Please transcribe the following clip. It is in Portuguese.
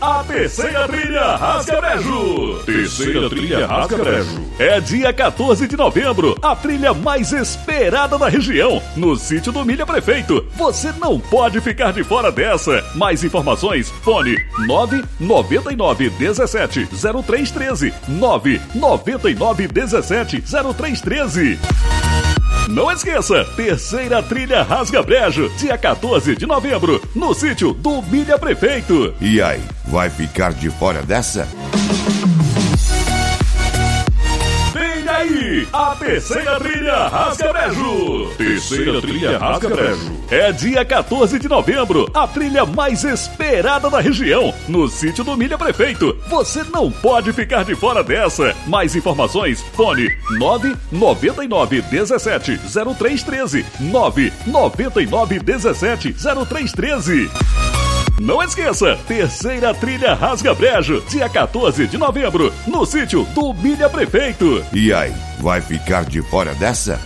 a terceira trilha Rasga Brejo. Terceira trilha Rasga Brejo. É dia 14 de novembro, a trilha mais esperada da região, no sítio do Milha Prefeito. Você não pode ficar de fora dessa. Mais informações, fone 999 17 0313 999 17 0313. Não esqueça, terceira trilha Rasga Brejo, dia 14 de novembro, no sítio do Milha Prefeito. E aí, vai ficar de fora dessa? A terceira trilha Rasga Brejo. Terceira trilha Rasga Brejo. É dia 14 de novembro, a trilha mais esperada da região, no sítio do Milha Prefeito. Você não pode ficar de fora dessa. Mais informações, fone 999 17 0313 999 17 0313. Não esqueça, terceira trilha Rasga Brejo, dia 14 de novembro, no sítio do Milha Prefeito. E aí, vai ficar de fora dessa?